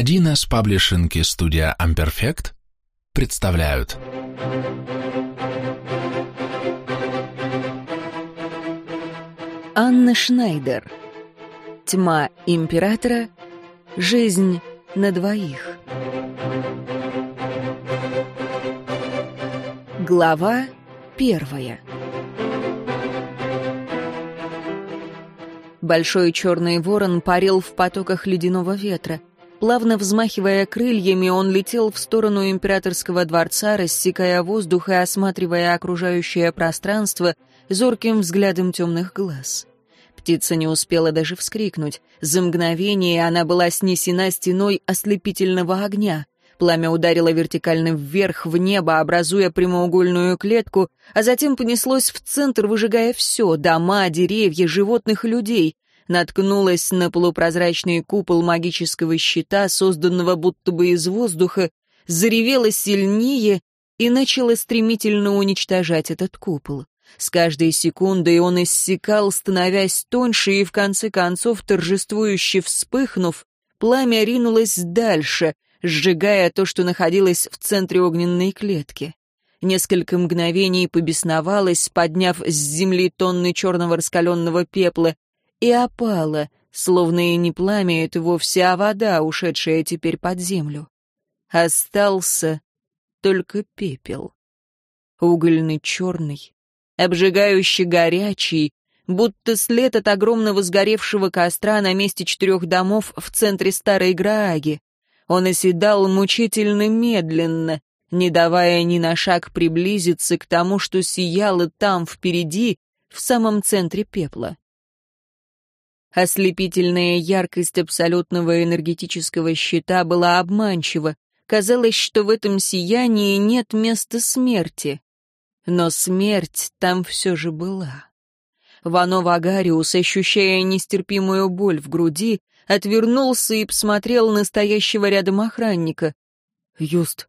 1С паблишинг и студия Amperfect представляют. Анна Шнайдер. Тьма императора. Жизнь на двоих. Глава первая. Большой черный ворон парил в потоках ледяного ветра. Плавно взмахивая крыльями, он летел в сторону императорского дворца, рассекая воздух и осматривая окружающее пространство зорким взглядом темных глаз. Птица не успела даже вскрикнуть. За мгновение она была снесена стеной ослепительного огня. Пламя ударило вертикально вверх в небо, образуя прямоугольную клетку, а затем понеслось в центр, выжигая все — дома, деревья, животных людей наткнулась на полупрозрачный купол магического щита, созданного будто бы из воздуха, заревела сильнее и начала стремительно уничтожать этот купол. С каждой секундой он иссякал, становясь тоньше, и в конце концов, торжествующе вспыхнув, пламя ринулось дальше, сжигая то, что находилось в центре огненной клетки. Несколько мгновений побесновалась, подняв с земли тонны черного раскаленного пепла, и опала, словно и не пламя это вовсе, а вода, ушедшая теперь под землю. Остался только пепел. Угольный черный, обжигающий горячий, будто след от огромного сгоревшего костра на месте четырех домов в центре старой Грааги. Он оседал мучительно медленно, не давая ни на шаг приблизиться к тому, что сияло там впереди, в самом центре пепла. Ослепительная яркость абсолютного энергетического щита была обманчива. Казалось, что в этом сиянии нет места смерти. Но смерть там все же была. Вано Вагариус, ощущая нестерпимую боль в груди, отвернулся и посмотрел на стоящего рядом охранника. «Юст,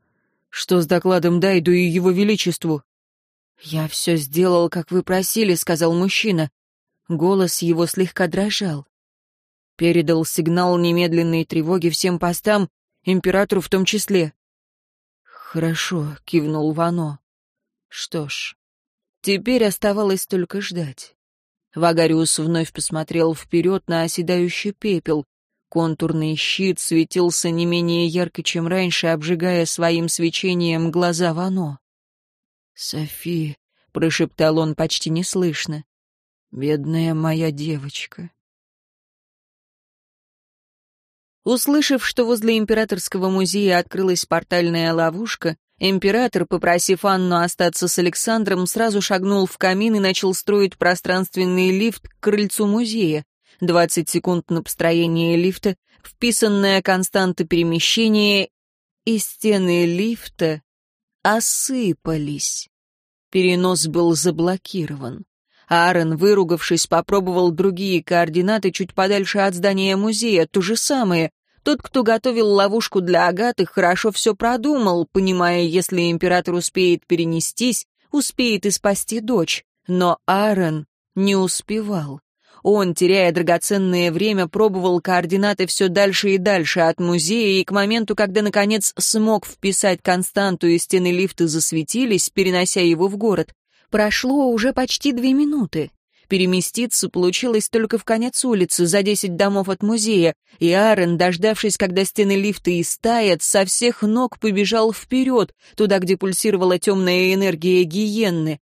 что с докладом Дайду и его величеству?» «Я все сделал, как вы просили», — сказал мужчина. Голос его слегка дрожал. Передал сигнал немедленной тревоги всем постам, императору в том числе. «Хорошо», — кивнул Вано. «Что ж, теперь оставалось только ждать». Вагариус вновь посмотрел вперед на оседающий пепел. Контурный щит светился не менее ярко, чем раньше, обжигая своим свечением глаза Вано. «Софи», — прошептал он почти неслышно, Бедная моя девочка. Услышав, что возле императорского музея открылась портальная ловушка, император, попросив Анну остаться с Александром, сразу шагнул в камин и начал строить пространственный лифт к крыльцу музея. Двадцать секунд на построение лифта, вписанная константа перемещения, и стены лифта осыпались. Перенос был заблокирован. Аарон, выругавшись, попробовал другие координаты чуть подальше от здания музея, то же самое. Тот, кто готовил ловушку для Агаты, хорошо все продумал, понимая, если император успеет перенестись, успеет и спасти дочь. Но Аарон не успевал. Он, теряя драгоценное время, пробовал координаты все дальше и дальше от музея, и к моменту, когда, наконец, смог вписать константу и стены лифта засветились, перенося его в город, Прошло уже почти две минуты. Переместиться получилось только в конец улицы, за десять домов от музея, и Аарон, дождавшись, когда стены лифта истаят, со всех ног побежал вперед, туда, где пульсировала темная энергия гиенны.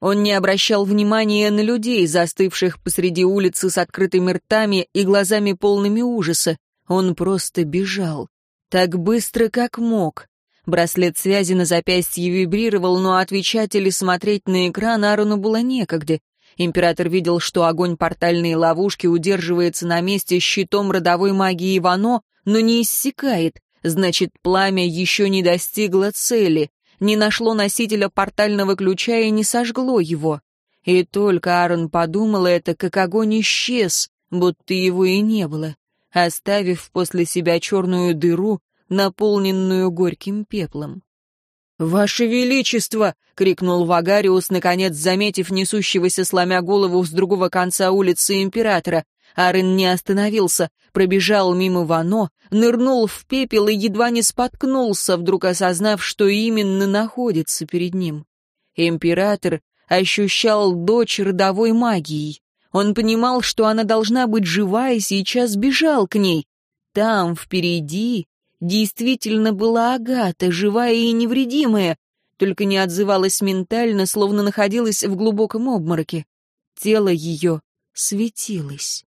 Он не обращал внимания на людей, застывших посреди улицы с открытыми ртами и глазами полными ужаса. Он просто бежал. Так быстро, как мог. Браслет связи на запястье вибрировал, но отвечать или смотреть на экран Аарону было некогда. Император видел, что огонь портальной ловушки удерживается на месте щитом родовой магии Вано, но не иссякает. Значит, пламя еще не достигло цели, не нашло носителя портального ключа и не сожгло его. И только Аарон подумал это, как огонь исчез, будто его и не было, оставив после себя черную дыру, наполненную горьким пеплом. «Ваше Величество!» — крикнул Вагариус, наконец заметив несущегося, сломя голову с другого конца улицы императора. Арен не остановился, пробежал мимо Вано, нырнул в пепел и едва не споткнулся, вдруг осознав, что именно находится перед ним. Император ощущал дочь родовой магией. Он понимал, что она должна быть жива, и сейчас бежал к ней. Там, впереди, действительно была Агата, живая и невредимая, только не отзывалась ментально, словно находилась в глубоком обмороке. Тело ее светилось.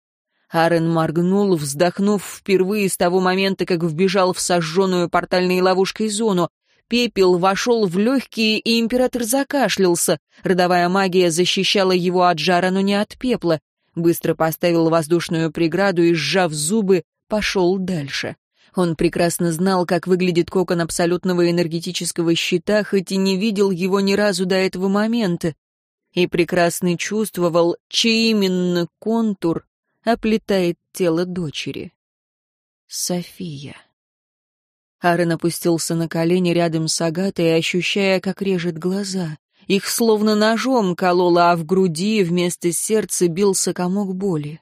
Арен моргнул, вздохнув впервые с того момента, как вбежал в сожженную портальной ловушкой зону. Пепел вошел в легкие, и император закашлялся. Родовая магия защищала его от жара, но не от пепла. Быстро поставил воздушную преграду и, сжав зубы, пошел дальше. Он прекрасно знал, как выглядит кокон абсолютного энергетического щита, хоть и не видел его ни разу до этого момента. И прекрасно чувствовал, чей именно контур оплетает тело дочери. София. Аарон опустился на колени рядом с Агатой, ощущая, как режет глаза. Их словно ножом кололо, а в груди вместо сердца бился комок боли.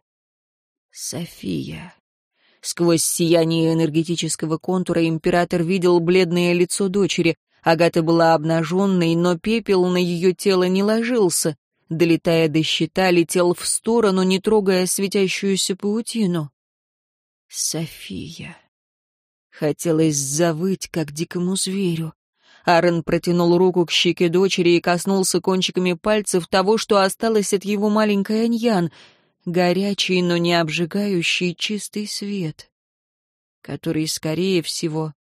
София. Сквозь сияние энергетического контура император видел бледное лицо дочери. Агата была обнаженной, но пепел на ее тело не ложился. Долетая до щита, летел в сторону, не трогая светящуюся паутину. София. Хотелось завыть, как дикому зверю. Аарон протянул руку к щеке дочери и коснулся кончиками пальцев того, что осталось от его маленькой Аньян, горячий, но не обжигающий чистый свет, который, скорее всего,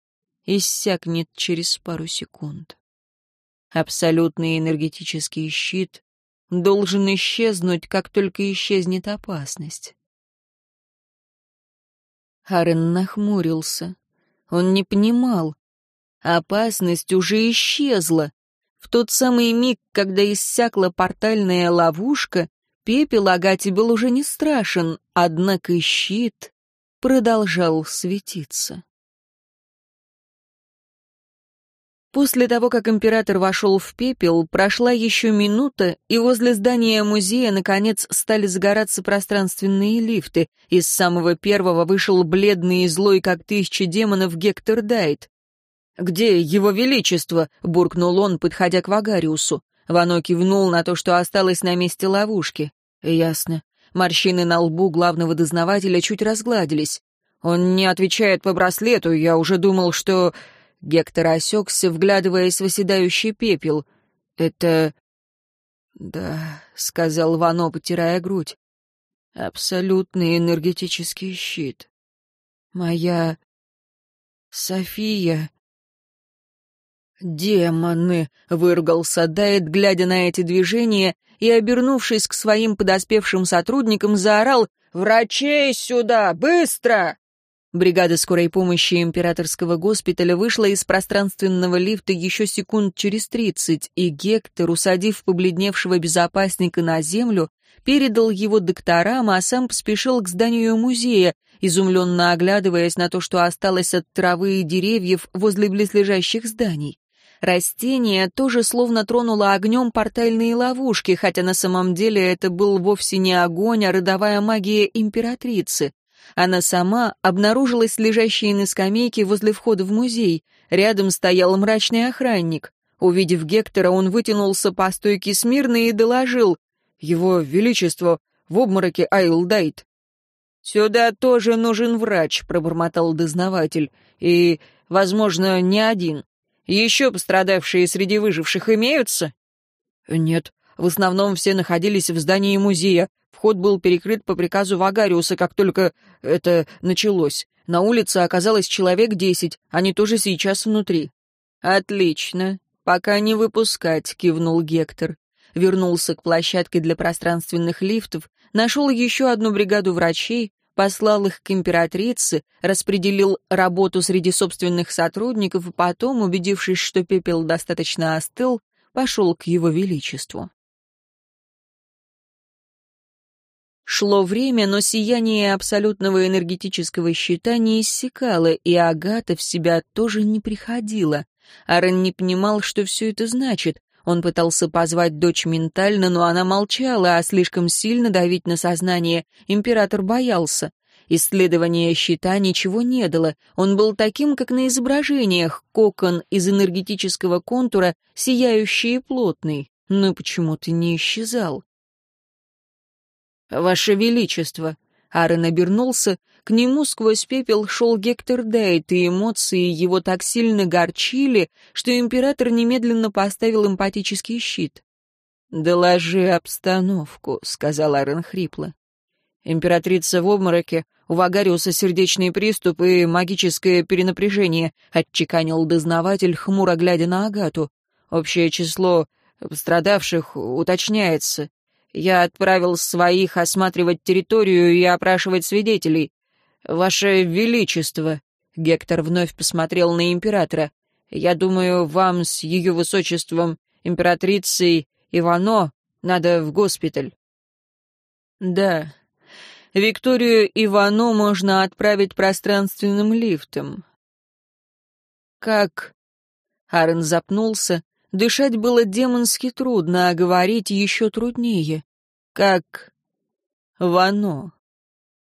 иссякнет через пару секунд. Абсолютный энергетический щит должен исчезнуть, как только исчезнет опасность. Харен нахмурился. Он не понимал. Опасность уже исчезла. В тот самый миг, когда иссякла портальная ловушка, пепел Агате был уже не страшен, однако щит продолжал светиться. После того, как император вошел в пепел, прошла еще минута, и возле здания музея, наконец, стали загораться пространственные лифты. Из самого первого вышел бледный и злой, как тысяча демонов, Гектор Дайт. «Где его величество?» — буркнул он, подходя к Вагариусу. Вано кивнул на то, что осталось на месте ловушки. «Ясно». Морщины на лбу главного дознавателя чуть разгладились. «Он не отвечает по браслету, я уже думал, что...» Гектор осекся, вглядываясь в оседающий пепел. «Это...» «Да», — сказал Вано, потирая грудь. «Абсолютный энергетический щит. Моя... София...» «Демоны!» — выругался Дайет, глядя на эти движения, и, обернувшись к своим подоспевшим сотрудникам, заорал «Врачей сюда! Быстро!» Бригада скорой помощи императорского госпиталя вышла из пространственного лифта еще секунд через тридцать, и Гектор, усадив побледневшего безопасника на землю, передал его докторам, а сам поспешил к зданию музея, изумленно оглядываясь на то, что осталось от травы и деревьев возле близлежащих зданий. Растение тоже словно тронуло огнем портальные ловушки, хотя на самом деле это был вовсе не огонь, а родовая магия императрицы. Она сама обнаружилась лежащей на скамейке возле входа в музей. Рядом стоял мрачный охранник. Увидев Гектора, он вытянулся по стойке смирно и доложил. «Его Величество в обмороке Айлдайт». «Сюда тоже нужен врач», — пробормотал дознаватель. «И, возможно, не один. Еще пострадавшие среди выживших имеются?» «Нет. В основном все находились в здании музея. Вход был перекрыт по приказу Вагариуса, как только это началось. На улице оказалось человек десять, они тоже сейчас внутри. «Отлично. Пока не выпускать», — кивнул Гектор. Вернулся к площадке для пространственных лифтов, нашел еще одну бригаду врачей, послал их к императрице, распределил работу среди собственных сотрудников и потом, убедившись, что пепел достаточно остыл, пошел к его величеству. Шло время, но сияние абсолютного энергетического щита не иссякало, и Агата в себя тоже не приходила. Аарон не понимал, что все это значит. Он пытался позвать дочь ментально, но она молчала, а слишком сильно давить на сознание император боялся. Исследование щита ничего не дало, он был таким, как на изображениях, кокон из энергетического контура, сияющий и плотный, но почему-то не исчезал. «Ваше Величество!» Аарон обернулся, к нему сквозь пепел шел Гектор Дейт, и эмоции его так сильно горчили, что император немедленно поставил эмпатический щит. «Доложи обстановку», — сказал Аарон хрипло. «Императрица в обмороке, у Вагариуса сердечный приступ и магическое перенапряжение», — отчеканил дознаватель, хмуро глядя на Агату. «Общее число пострадавших уточняется. Я отправил своих осматривать территорию и опрашивать свидетелей. Ваше Величество», — Гектор вновь посмотрел на императора, — «я думаю, вам с ее высочеством, императрицей Ивано, надо в госпиталь». «Да, Викторию Ивано можно отправить пространственным лифтом». «Как?» Аарон запнулся, Дышать было демонски трудно, а говорить еще труднее. Как... Вано.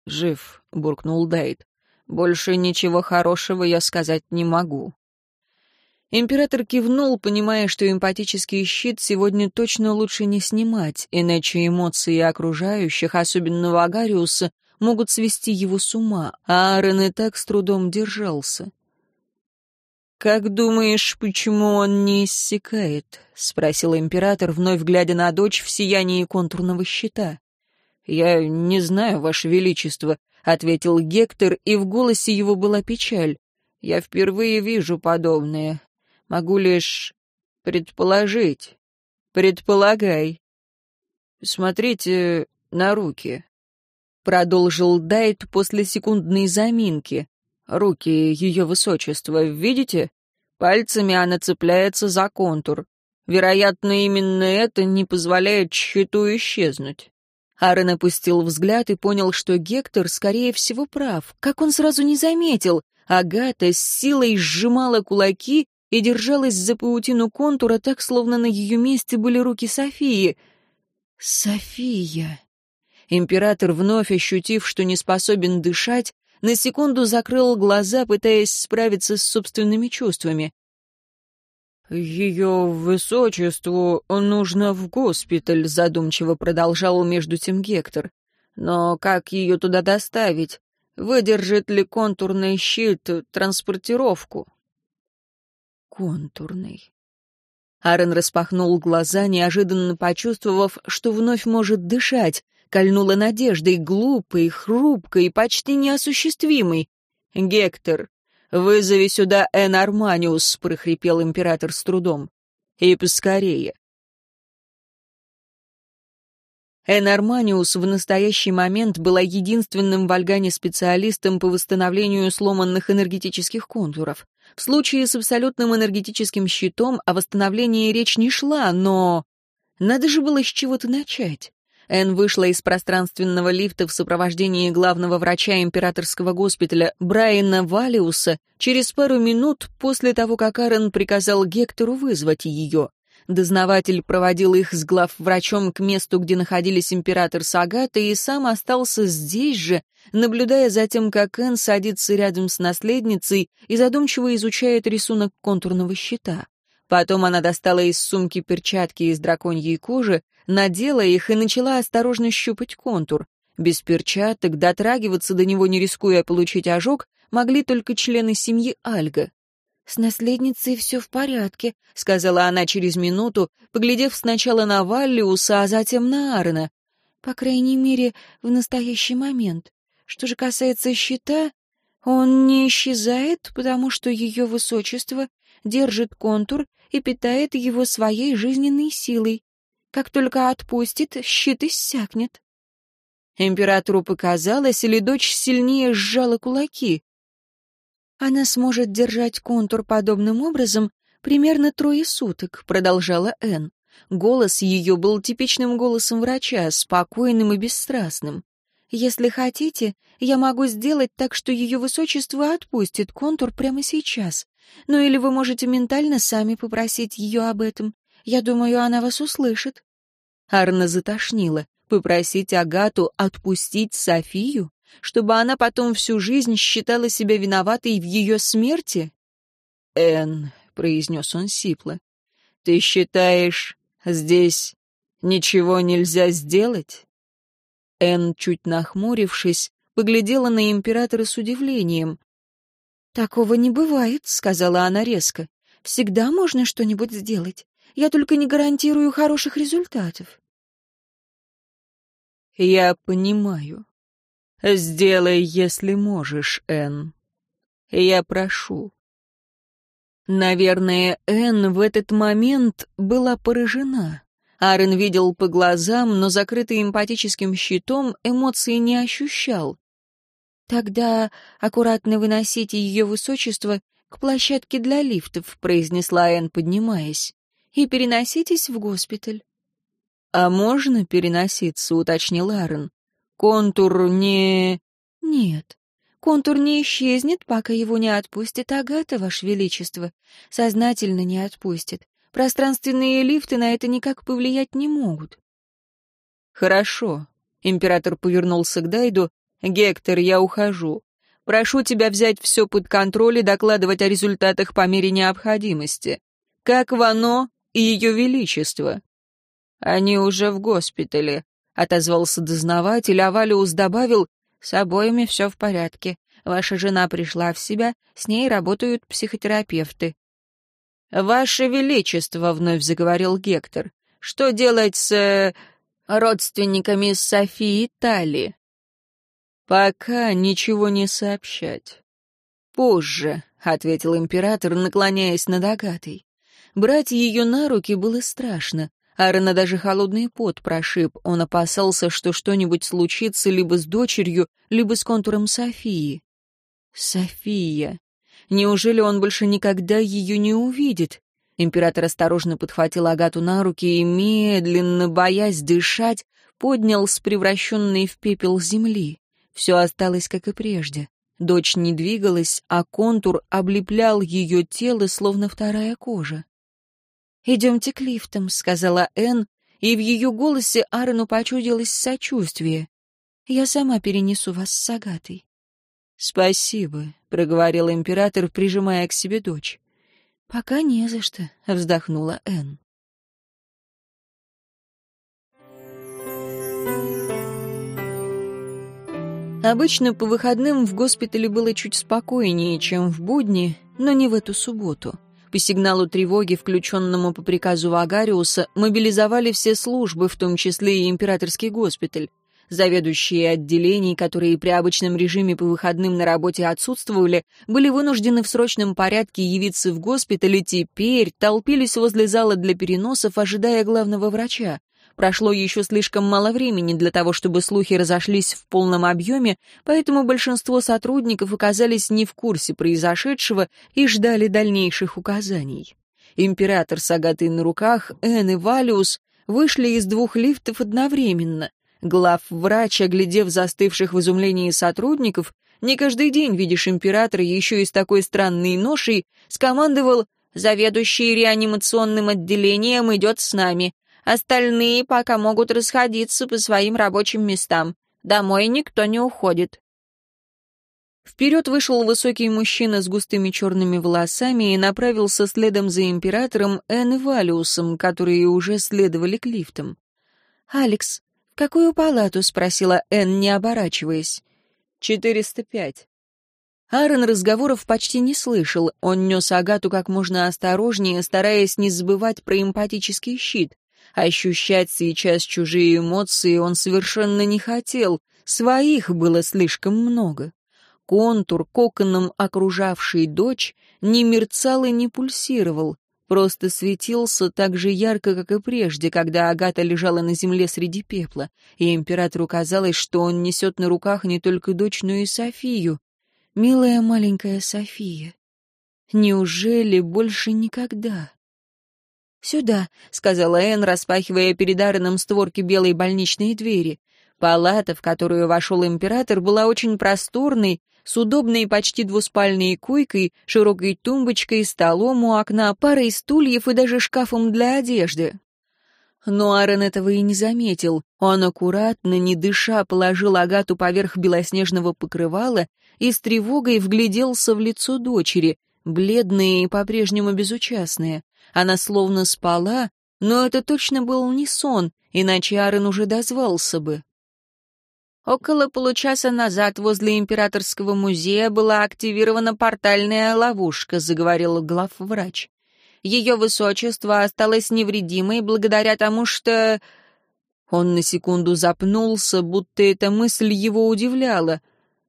«Жив», — буркнул Дайт. «Больше ничего хорошего я сказать не могу». Император кивнул, понимая, что эмпатический щит сегодня точно лучше не снимать, иначе эмоции окружающих, особенно Вагариуса, могут свести его с ума, а Аарон и так с трудом держался. «Как думаешь, почему он не иссякает?» — спросил император, вновь глядя на дочь в сиянии контурного щита. «Я не знаю, Ваше Величество», — ответил Гектор, и в голосе его была печаль. «Я впервые вижу подобное. Могу лишь предположить. Предполагай. Смотрите на руки», — продолжил Дайт после секундной заминки. Руки ее высочества, видите? Пальцами она цепляется за контур. Вероятно, именно это не позволяет щиту исчезнуть. Аарон опустил взгляд и понял, что Гектор, скорее всего, прав. Как он сразу не заметил? Агата с силой сжимала кулаки и держалась за паутину контура так, словно на ее месте были руки Софии. «София!» Император, вновь ощутив, что не способен дышать, на секунду закрыл глаза, пытаясь справиться с собственными чувствами. «Ее высочеству нужно в госпиталь», — задумчиво продолжал между тем Гектор. «Но как ее туда доставить? Выдержит ли контурный щит транспортировку?» «Контурный». Аарон распахнул глаза, неожиданно почувствовав, что вновь может дышать, кольнула надеждой, глупой, хрупкой, почти неосуществимой. «Гектор, вызови сюда Эн Арманиус», — прохрипел император с трудом. «И поскорее». Эн Арманиус в настоящий момент была единственным в Альгане специалистом по восстановлению сломанных энергетических контуров. В случае с абсолютным энергетическим щитом о восстановлении речь не шла, но... Надо же было с чего-то начать. Энн вышла из пространственного лифта в сопровождении главного врача императорского госпиталя Брайана Валиуса через пару минут после того, как Аарон приказал Гектору вызвать ее. Дознаватель проводил их с главврачом к месту, где находились император с Агатой, и сам остался здесь же, наблюдая за тем, как Энн садится рядом с наследницей и задумчиво изучает рисунок контурного щита. Потом она достала из сумки перчатки из драконьей кожи, надела их и начала осторожно щупать контур. Без перчаток дотрагиваться до него, не рискуя получить ожог, могли только члены семьи Альга. «С наследницей все в порядке», — сказала она через минуту, поглядев сначала на Валлиуса, а затем на Аарона. «По крайней мере, в настоящий момент. Что же касается щита, он не исчезает, потому что ее высочество держит контур и питает его своей жизненной силой. Как только отпустит, щит иссякнет. Императору показалось, или дочь сильнее сжала кулаки. Она сможет держать контур подобным образом примерно трое суток, продолжала Энн. Голос ее был типичным голосом врача, спокойным и бесстрастным. Если хотите, я могу сделать так, что ее высочество отпустит контур прямо сейчас. Ну или вы можете ментально сами попросить ее об этом. Я думаю, она вас услышит». Арна затошнила. Попросить Агату отпустить Софию, чтобы она потом всю жизнь считала себя виноватой в ее смерти? «Энн», — произнес он сипло, — «ты считаешь, здесь ничего нельзя сделать?» Энн, чуть нахмурившись, поглядела на императора с удивлением. «Такого не бывает», — сказала она резко. «Всегда можно что-нибудь сделать. Я только не гарантирую хороших результатов». «Я понимаю. Сделай, если можешь, Энн. Я прошу». Наверное, Энн в этот момент была поражена. Аарон видел по глазам, но закрытый эмпатическим щитом эмоции не ощущал. «Тогда аккуратно выносите ее высочество к площадке для лифтов», — произнесла Энн, поднимаясь, — «и переноситесь в госпиталь». «А можно переноситься?» — уточнил Аарон. «Контур не...» «Нет, контур не исчезнет, пока его не отпустит Агата, Ваше Величество. Сознательно не отпустит. Пространственные лифты на это никак повлиять не могут». «Хорошо», — император повернулся к Дайду. «Гектор, я ухожу. Прошу тебя взять все под контроль и докладывать о результатах по мере необходимости. Как Вано и Ее Величество». «Они уже в госпитале», — отозвался дознаватель, а Валиус добавил, «с обоими все в порядке. Ваша жена пришла в себя, с ней работают психотерапевты». «Ваше Величество», — вновь заговорил Гектор, — «что делать с... Э, родственниками Софии Тали?» «Пока ничего не сообщать». «Позже», — ответил император, наклоняясь над Агатой. Брать ее на руки было страшно. Аарона даже холодный пот прошиб. Он опасался, что что-нибудь случится либо с дочерью, либо с контуром Софии. София. Неужели он больше никогда ее не увидит? Император осторожно подхватил Агату на руки и, медленно, боясь дышать, поднял с превращенной в пепел земли. Все осталось, как и прежде. Дочь не двигалась, а контур облеплял ее тело, словно вторая кожа. «Идемте к лифтам», — сказала Энн, и в ее голосе Аарону почудилось сочувствие. «Я сама перенесу вас с Агатой». «Спасибо», — проговорил император, прижимая к себе дочь. «Пока не за что», — вздохнула Энн. Обычно по выходным в госпитале было чуть спокойнее, чем в будни, но не в эту субботу. По сигналу тревоги, включенному по приказу Вагариуса, мобилизовали все службы, в том числе и императорский госпиталь. Заведующие отделений, которые при обычном режиме по выходным на работе отсутствовали, были вынуждены в срочном порядке явиться в госпиталь и теперь толпились возле зала для переносов, ожидая главного врача. Прошло еще слишком мало времени для того, чтобы слухи разошлись в полном объеме, поэтому большинство сотрудников оказались не в курсе произошедшего и ждали дальнейших указаний. Император с Агатой на руках, Энн и Валиус вышли из двух лифтов одновременно. Глав-врач, оглядев застывших в изумлении сотрудников, не каждый день видишь императора еще и с такой странной ношей, скомандовал «Заведующий реанимационным отделением идет с нами. Остальные пока могут расходиться по своим рабочим местам. Домой никто не уходит. Вперед вышел высокий мужчина с густыми черными волосами и направился следом за императором Энн Валиусом, которые уже следовали к лифтам. «Алекс, какую палату?» — спросила Энн, не оборачиваясь. «Четыреста пять». Аарон разговоров почти не слышал. Он нес Агату как можно осторожнее, стараясь не забывать про эмпатический щит. Ощущать сейчас чужие эмоции он совершенно не хотел, своих было слишком много. Контур, коконом окружавший дочь, не мерцал и не пульсировал, просто светился так же ярко, как и прежде, когда Агата лежала на земле среди пепла, и императору казалось, что он несет на руках не только дочь, но и Софию. Милая маленькая София. Неужели больше никогда? «Сюда», — сказала Энн, распахивая перед Аароном створки белой больничной двери. Палата, в которую вошел император, была очень просторной, с удобной почти двуспальной койкой, широкой тумбочкой, столом у окна, парой стульев и даже шкафом для одежды. Но Аарон этого и не заметил. Он аккуратно, не дыша, положил Агату поверх белоснежного покрывала и с тревогой вгляделся в лицо дочери, бледные и по-прежнему безучастные. Она словно спала, но это точно был не сон, иначе Аарон уже дозвался бы. Около получаса назад возле Императорского музея была активирована портальная ловушка, заговорил главврач. Ее высочество осталось невредимой благодаря тому, что... Он на секунду запнулся, будто эта мысль его удивляла,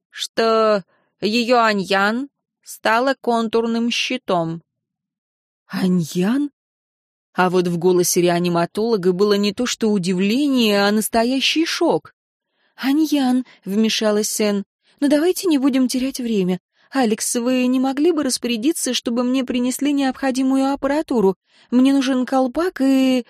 что ее Аньян стала контурным щитом. «Аньян?» А вот в голосе реаниматолога было не то что удивление, а настоящий шок. «Аньян», — вмешалась Сен, — «но давайте не будем терять время. «Алекс, вы не могли бы распорядиться, чтобы мне принесли необходимую аппаратуру? Мне нужен колпак и...»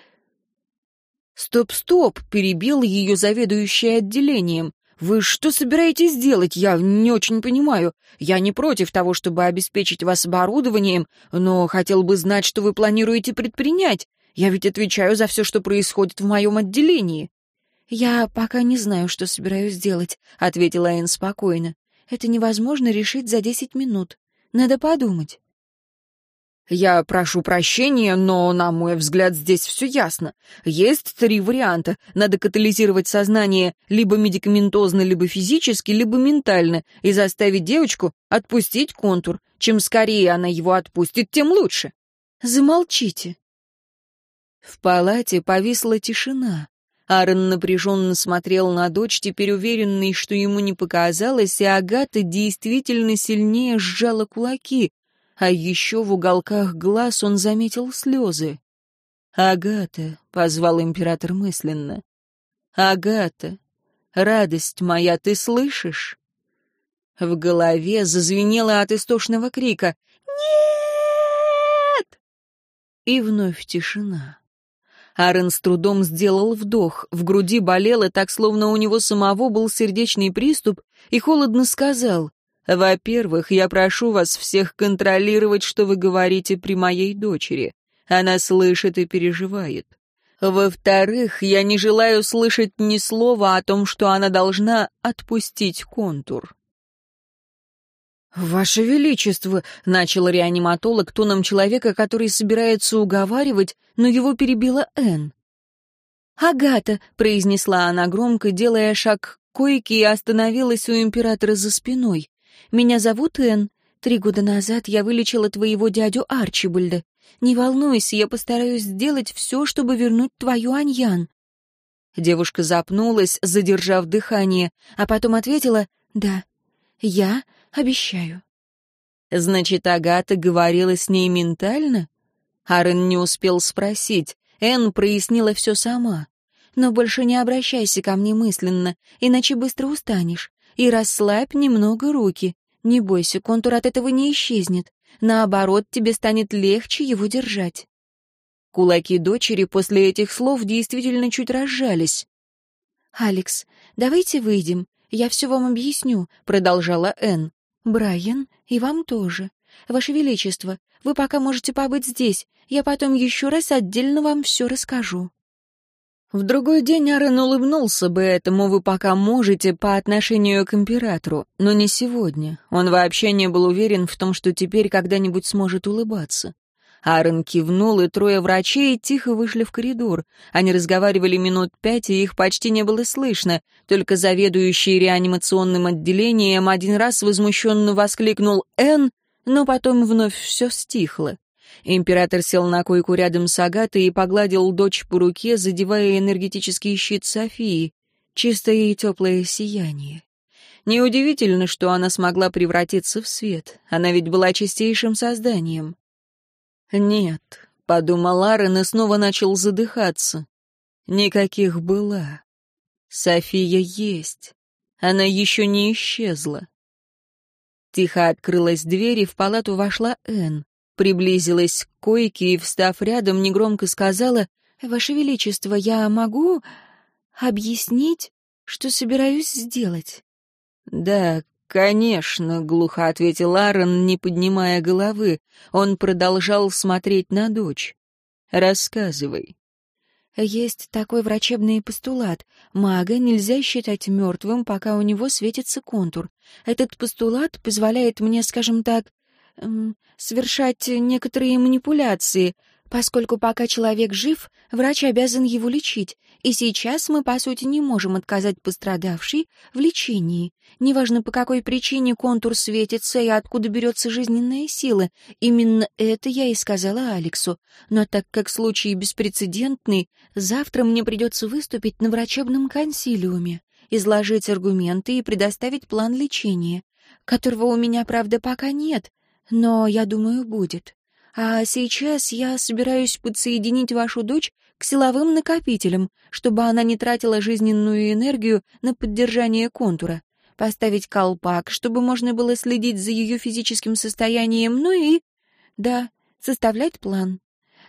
«Стоп-стоп!» — перебил ее заведующий отделением. «Вы что собираетесь делать? Я не очень понимаю. Я не против того, чтобы обеспечить вас оборудованием, но хотел бы знать, что вы планируете предпринять. Я ведь отвечаю за все, что происходит в моем отделении». «Я пока не знаю, что собираюсь делать», — ответила Энн спокойно. Это невозможно решить за десять минут. Надо подумать. Я прошу прощения, но, на мой взгляд, здесь все ясно. Есть три варианта. Надо катализировать сознание либо медикаментозно, либо физически, либо ментально, и заставить девочку отпустить контур. Чем скорее она его отпустит, тем лучше. Замолчите. В палате повисла тишина. Аарон напряженно смотрел на дочь, теперь уверенный, что ему не показалось, и Агата действительно сильнее сжала кулаки, а еще в уголках глаз он заметил слезы. «Агата», — позвал император мысленно, — «Агата, радость моя, ты слышишь?» В голове зазвенело от истошного крика «Нет!» И вновь тишина. Аарон с трудом сделал вдох, в груди болело так, словно у него самого был сердечный приступ, и холодно сказал, «Во-первых, я прошу вас всех контролировать, что вы говорите при моей дочери. Она слышит и переживает. Во-вторых, я не желаю слышать ни слова о том, что она должна отпустить контур». «Ваше Величество!» — начал реаниматолог тоном человека, который собирается уговаривать, но его перебила Энн. «Агата!» — произнесла она громко, делая шаг к койке и остановилась у императора за спиной. «Меня зовут Энн. Три года назад я вылечила твоего дядю Арчибальда. Не волнуйся, я постараюсь сделать все, чтобы вернуть твою Аньян». Девушка запнулась, задержав дыхание, а потом ответила «Да, я Обещаю». Значит, Агата говорила с ней ментально? Аарон не успел спросить. Энн прояснила все сама. «Но больше не обращайся ко мне мысленно, иначе быстро устанешь. И расслабь немного руки. Не бойся, контур от этого не исчезнет. Наоборот, тебе станет легче его держать». Кулаки дочери после этих слов действительно чуть разжались. «Алекс, давайте выйдем, я все вам объясню», — продолжала Энн. «Брайан, и вам тоже. Ваше Величество, вы пока можете побыть здесь, я потом еще раз отдельно вам все расскажу». В другой день Аарон улыбнулся бы этому «вы пока можете» по отношению к императору, но не сегодня. Он вообще не был уверен в том, что теперь когда-нибудь сможет улыбаться. Аарон кивнул, и трое врачей тихо вышли в коридор. Они разговаривали минут пять, и их почти не было слышно. Только заведующий реанимационным отделением один раз возмущенно воскликнул «Н», но потом вновь все стихло. Император сел на койку рядом с Агатой и погладил дочь по руке, задевая энергетический щит Софии. Чистое и теплое сияние. Неудивительно, что она смогла превратиться в свет. Она ведь была чистейшим созданием. «Нет», — подумал Аарон и снова начал задыхаться. «Никаких была. София есть. Она еще не исчезла». Тихо открылась дверь, и в палату вошла Энн. Приблизилась к койке и, встав рядом, негромко сказала, «Ваше Величество, я могу объяснить, что собираюсь сделать?» «Да, «Конечно», — глухо ответил Аарон, не поднимая головы. Он продолжал смотреть на дочь. «Рассказывай». Есть такой врачебный постулат. Мага нельзя считать мертвым, пока у него светится контур. Этот постулат позволяет мне, скажем так, эм, совершать некоторые манипуляции, поскольку пока человек жив, врач обязан его лечить, и сейчас мы, по сути, не можем отказать пострадавшей в лечении. Неважно, по какой причине контур светится и откуда берется жизненная сила. Именно это я и сказала Алексу. Но так как случай беспрецедентный, завтра мне придется выступить на врачебном консилиуме, изложить аргументы и предоставить план лечения, которого у меня, правда, пока нет, но, я думаю, будет. А сейчас я собираюсь подсоединить вашу дочь к силовым накопителям, чтобы она не тратила жизненную энергию на поддержание контура. Поставить колпак, чтобы можно было следить за ее физическим состоянием, ну и... Да, составлять план.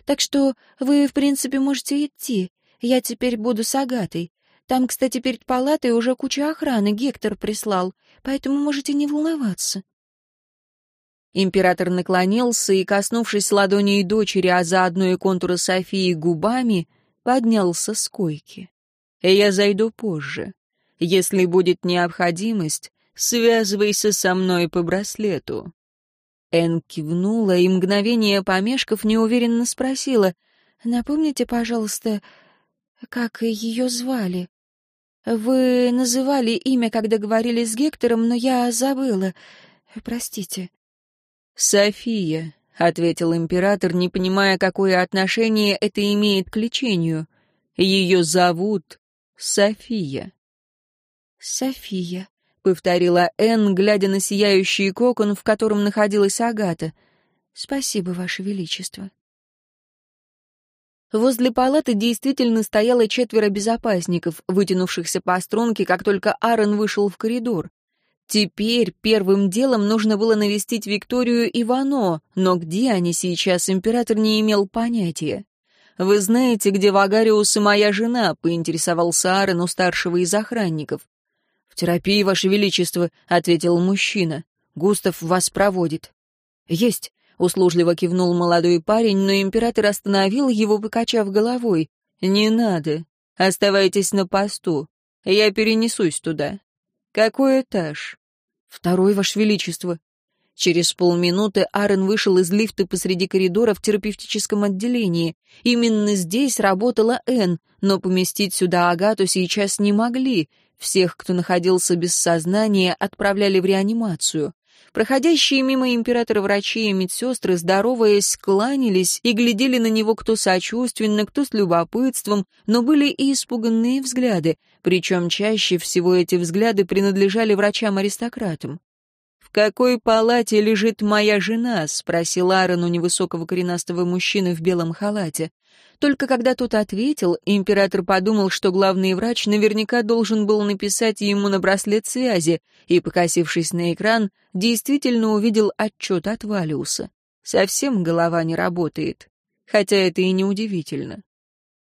Так что вы, в принципе, можете идти. Я теперь буду с Агатой. Там, кстати, перед палатой уже куча охраны Гектор прислал, поэтому можете не волноваться. Император наклонился и, коснувшись ладоней дочери, а заодно и контура Софии губами, поднялся с койки. «Я зайду позже. Если будет необходимость, связывайся со мной по браслету». Эн кивнула и, мгновение помешков, неуверенно спросила, «Напомните, пожалуйста, как ее звали?» «Вы называли имя, когда говорили с Гектором, но я забыла. Простите». «София», — ответил император, не понимая, какое отношение это имеет к лечению. «Ее зовут София». «София», — повторила Энн, глядя на сияющий кокон, в котором находилась Агата. «Спасибо, Ваше Величество». Возле палаты действительно стояло четверо безопасников, вытянувшихся по струнке, как только Аарон вышел в коридор. Теперь первым делом нужно было навестить Викторию и Вано, но где они сейчас, император не имел понятия. «Вы знаете, где Вагариус и моя жена?» — поинтересовался Аарон у старшего из охранников. «В терапии, Ваше Величество», — ответил мужчина. «Густав вас проводит». «Есть», — услужливо кивнул молодой парень, но император остановил его, покачав головой. «Не надо. Оставайтесь на посту. Я перенесусь туда». «Какой этаж?» «Второй, Ваше Величество». Через полминуты Аарон вышел из лифта посреди коридора в терапевтическом отделении. Именно здесь работала Энн, но поместить сюда Агату сейчас не могли. Всех, кто находился без сознания, отправляли в реанимацию. Проходящие мимо императора врачи и медсестры, здороваясь, кланялись и глядели на него кто сочувственно, кто с любопытством, но были и испуганные взгляды, причем чаще всего эти взгляды принадлежали врачам-аристократам. «В какой палате лежит моя жена?» — спросил Аарон у невысокого коренастого мужчины в белом халате. Только когда тот ответил, император подумал, что главный врач наверняка должен был написать ему на браслет связи, и, покосившись на экран, действительно увидел отчет от Валиуса. Совсем голова не работает. Хотя это и не удивительно.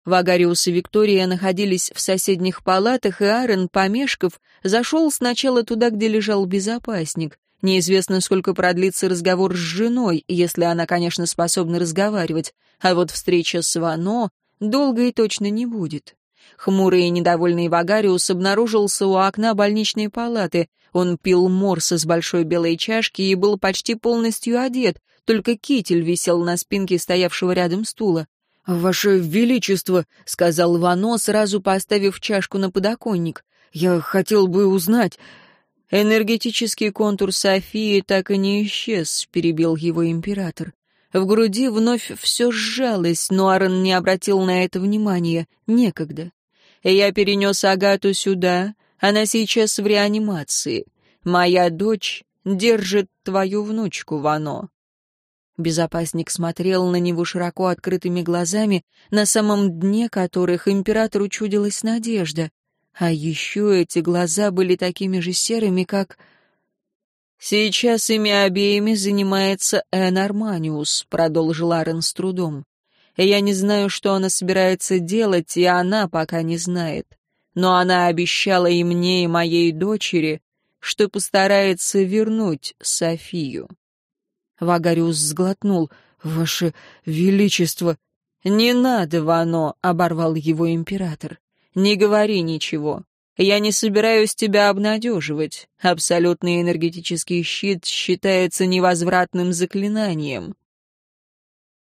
Вагариус и Виктория находились в соседних палатах, и Аарон, помешков, зашел сначала туда, где лежал безопасник. Неизвестно, сколько продлится разговор с женой, если она, конечно, способна разговаривать, а вот встреча с Вано долго и точно не будет. Хмурый и недовольный Вагариус обнаружился у окна больничной палаты. Он пил морс из большой белой чашки и был почти полностью одет, только китель висел на спинке стоявшего рядом стула. «Ваше Величество», — сказал Вано, сразу поставив чашку на подоконник, — «я хотел бы узнать...» «Энергетический контур Софии так и не исчез», — перебил его император. В груди вновь все сжалось, но Аарон не обратил на это внимания. Некогда. Я перенес Агату сюда, она сейчас в реанимации. Моя дочь держит твою внучку, Вано». Безопасник смотрел на него широко открытыми глазами, на самом дне которых императору чудилась надежда. А еще эти глаза были такими же серыми, как... «Сейчас ими обеими занимается Эн Арманиус», — продолжил Арен с трудом. «Я не знаю, что она собирается делать, и она пока не знает. Но она обещала и мне, и моей дочери что постарается вернуть Софию. Вагариус сглотнул. «Ваше Величество!» «Не надо, Вано!» — оборвал его император. «Не говори ничего. Я не собираюсь тебя обнадеживать. Абсолютный энергетический щит считается невозвратным заклинанием.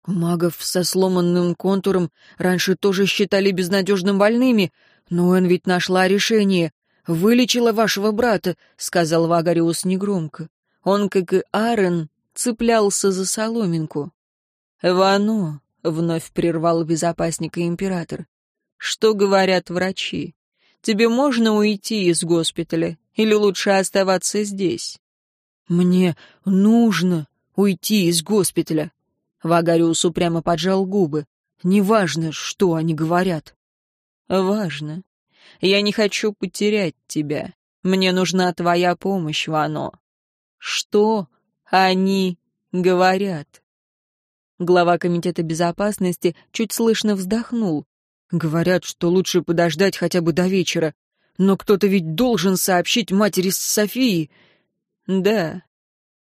Магов со сломанным контуром раньше тоже считали безнадежным больными, но Эн ведь нашла решение. Вылечила вашего брата, — сказал Вагариус негромко. Он, как и Арен, цеплялся за соломинку. «Вано», — вновь прервал безопасника император, — «что говорят врачи? Тебе можно уйти из госпиталя или лучше оставаться здесь?» «Мне нужно уйти из госпиталя», — Вагариус упрямо поджал губы. «Неважно, что они говорят». «Важно. Я не хочу потерять тебя. Мне нужна твоя помощь, Вано. Что они говорят?» Глава Комитета безопасности чуть слышно вздохнул. Говорят, что лучше подождать хотя бы до вечера. Но кто-то ведь должен сообщить матери Софии. Да.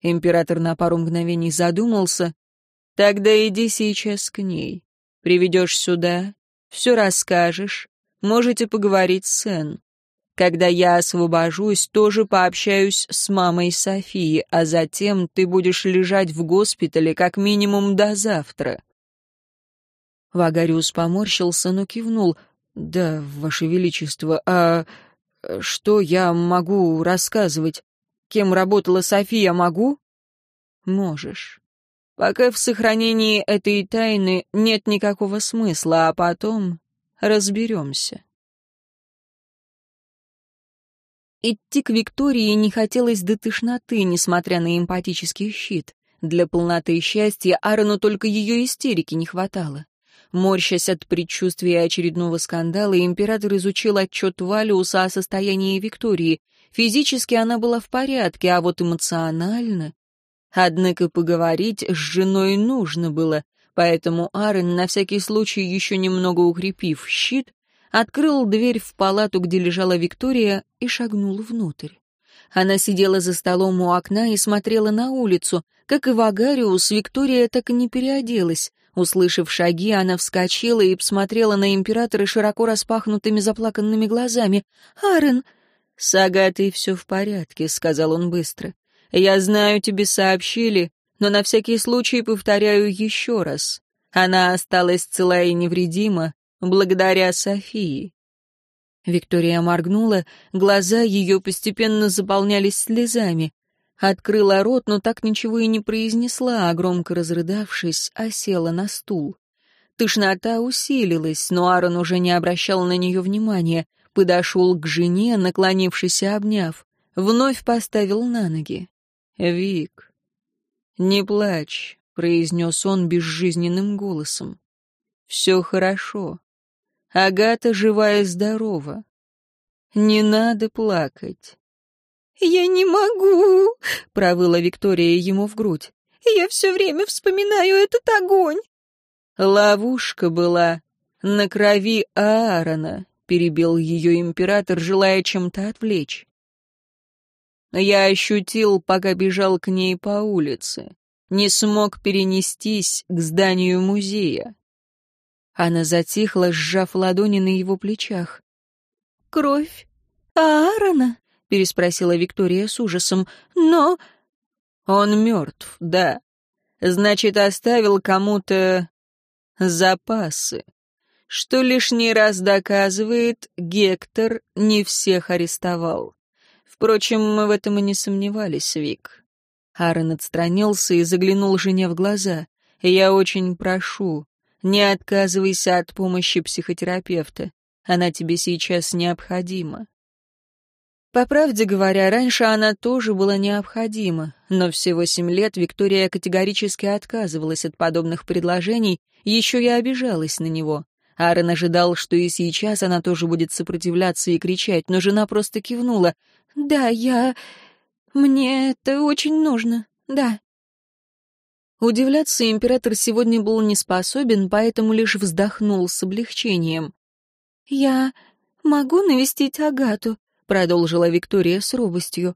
Император на пару мгновений задумался. Тогда иди сейчас к ней. Приведешь сюда, все расскажешь. Можете поговорить с Эн. Когда я освобожусь, тоже пообщаюсь с мамой Софии, а затем ты будешь лежать в госпитале как минимум до завтра. Вагариус поморщился, но кивнул. «Да, Ваше Величество, а что я могу рассказывать? Кем работала София, могу?» «Можешь. Пока в сохранении этой тайны нет никакого смысла, а потом разберемся». Идти к Виктории не хотелось до тошноты, несмотря на эмпатический щит. Для полноты счастья Аарону только ее истерики не хватало. Морщась от предчувствия очередного скандала, император изучил отчет Валиуса о состоянии Виктории. Физически она была в порядке, а вот эмоционально... Однако поговорить с женой нужно было, поэтому Аарон, на всякий случай еще немного укрепив щит, открыл дверь в палату, где лежала Виктория, и шагнул внутрь. Она сидела за столом у окна и смотрела на улицу. Как и Вагариус, Виктория так и не переоделась. Услышав шаги, она вскочила и посмотрела на императора широко распахнутыми заплаканными глазами. «Арен!» «С Агатой все в порядке», — сказал он быстро. «Я знаю, тебе сообщили, но на всякий случай повторяю еще раз. Она осталась цела и невредима благодаря Софии». Виктория моргнула, глаза ее постепенно заполнялись слезами. Открыла рот, но так ничего и не произнесла, а громко разрыдавшись, осела на стул. Тошнота усилилась, но Аарон уже не обращал на нее внимания. Подошел к жене, наклонившись и обняв. Вновь поставил на ноги. «Вик, не плачь», — произнес он безжизненным голосом. «Все хорошо. Агата жива и здорова. Не надо плакать. «Я не могу!» — провыла Виктория ему в грудь. «Я все время вспоминаю этот огонь!» «Ловушка была на крови Аарона», — перебил ее император, желая чем-то отвлечь. Я ощутил, пока бежал к ней по улице. Не смог перенестись к зданию музея. Она затихла, сжав ладони на его плечах. «Кровь Аарона?» Переспросила Виктория с ужасом. «Но...» «Он мертв, да. Значит, оставил кому-то запасы. Что лишний раз доказывает, Гектор не всех арестовал. Впрочем, мы в этом и не сомневались, Вик». Аарон отстранился и заглянул жене в глаза. «Я очень прошу, не отказывайся от помощи психотерапевта. Она тебе сейчас необходима. По правде говоря, раньше она тоже была необходима, но все восемь лет Виктория категорически отказывалась от подобных предложений, еще и обижалась на него. Аарон ожидал, что и сейчас она тоже будет сопротивляться и кричать, но жена просто кивнула. «Да, я... мне это очень нужно, да». Удивляться император сегодня был не способен, поэтому лишь вздохнул с облегчением. «Я могу навестить Агату?» Продолжила Виктория с робостью.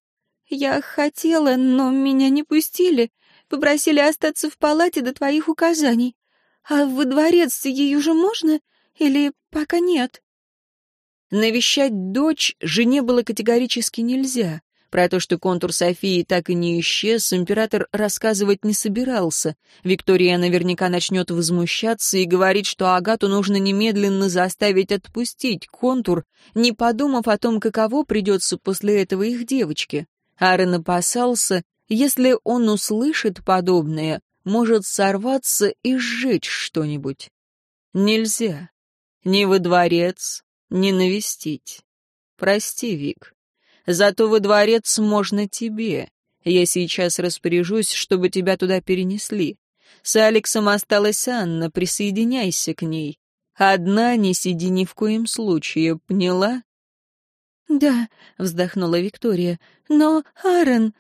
«Я хотела, но меня не пустили. Попросили остаться в палате до твоих указаний. А во дворец ей уже можно? Или пока нет?» Навещать дочь жене было категорически нельзя. Про то, что контур Софии так и не исчез, император рассказывать не собирался. Виктория наверняка начнет возмущаться и говорить, что Агату нужно немедленно заставить отпустить контур, не подумав о том, каково придется после этого их девочке. Аарон опасался, если он услышит подобное, может сорваться и сжечь что-нибудь. Нельзя. Ни во дворец, ни навестить. Прости, Вик. Зато во дворец можно тебе. Я сейчас распоряжусь, чтобы тебя туда перенесли. С Алексом осталась Анна, присоединяйся к ней. Одна не сиди ни в коем случае, поняла?» «Да», — вздохнула Виктория, — «но, Аарон,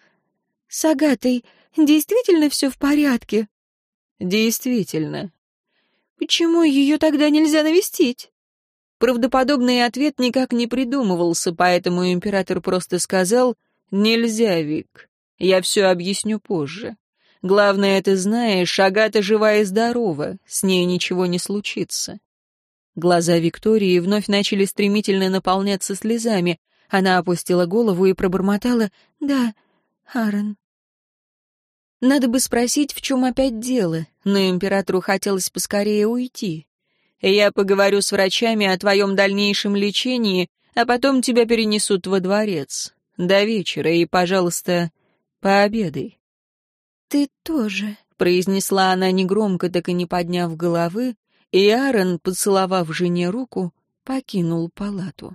с Агатой действительно все в порядке?» «Действительно». «Почему ее тогда нельзя навестить?» Правдоподобный ответ никак не придумывался, поэтому император просто сказал «Нельзя, Вик. Я все объясню позже. Главное, ты знаешь, Агата жива и здорова, с ней ничего не случится». Глаза Виктории вновь начали стремительно наполняться слезами. Она опустила голову и пробормотала «Да, Аарон». Надо бы спросить, в чем опять дело, но императору хотелось поскорее уйти. Я поговорю с врачами о твоем дальнейшем лечении, а потом тебя перенесут во дворец. До вечера и, пожалуйста, пообедай». «Ты тоже», — произнесла она негромко, так и не подняв головы, и Аарон, поцеловав жене руку, покинул палату.